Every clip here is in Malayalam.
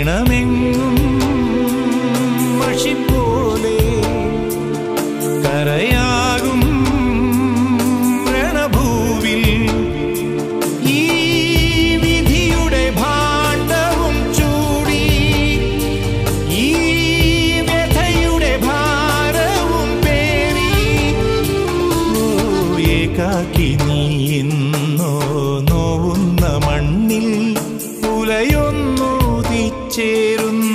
നിണമെങ്ങും മഷിപ്പോലെ കരയാകും രണഭൂവിൽ ഈ വിധിയുടെ ഭാണ്ഡവും ചൂടി ഈ വ്യഥയുടെ ഭാരവും പേറി ഏകാക്കി തിച്ചേരുന്നു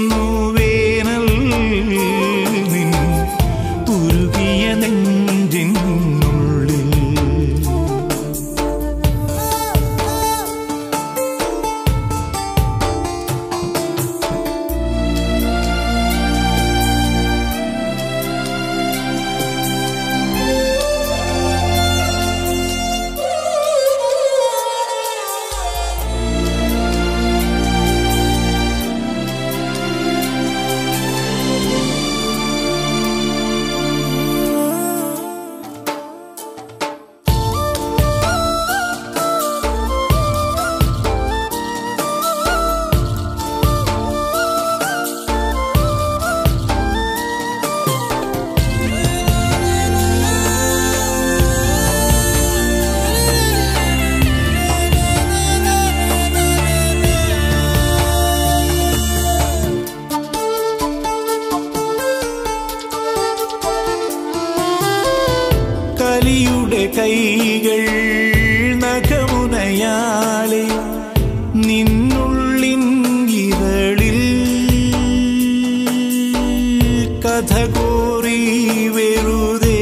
കലിയുടെ കൈകൾ നഖമുനയാലെ നിന്നുള്ളിൻ ഇതളിൽ കഥ കോറി വെറുതെ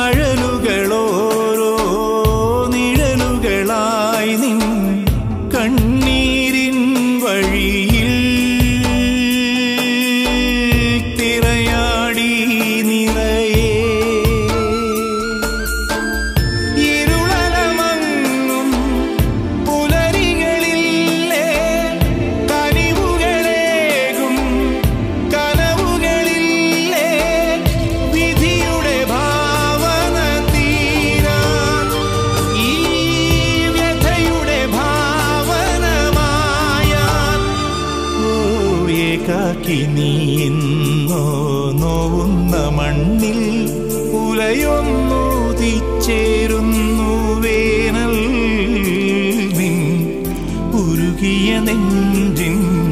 അഴലുകളോരോ നിഴലുകളായി നിൻ കണ്ണീരിൻ ഏകാക്കി നീന്നോ നോവുന്ന മണ്ണിൽ ഉലയൊന്നു തിച്ചേരുന്നു വേനൽ ഉരുകിയ നെഞ്ചിനുള്ളിൽ.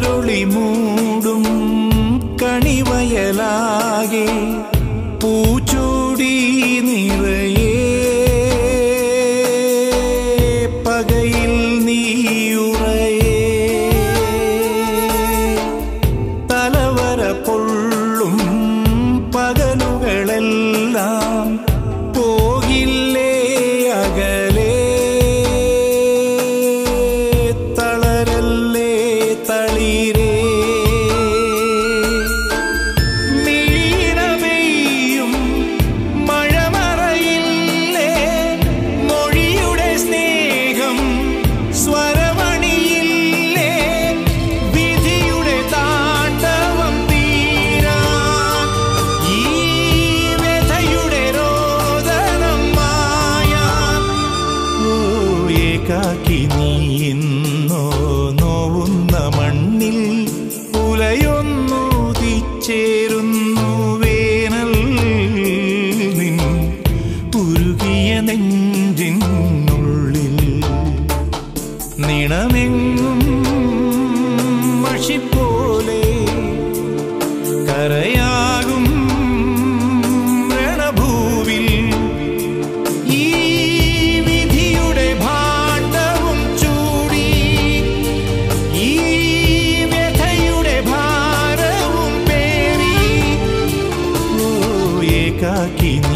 கருளி மூடும் கனிவயலாகி. ഏകാക്കി നീന്നോ നോവുന്ന മണ്ണിൽ ഉലയൊന്നു തിച്ചേരുന്നു വേനൽ നിൻ ഉരുകിയ നെഞ്ചിനുള്ളിൽ. നിണമെങ്ങും മഷിപ്പോലെ കരയാകും покинуть.